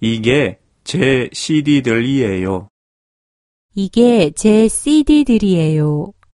이게 제 CD들이에요. 이게 제 CD들이에요.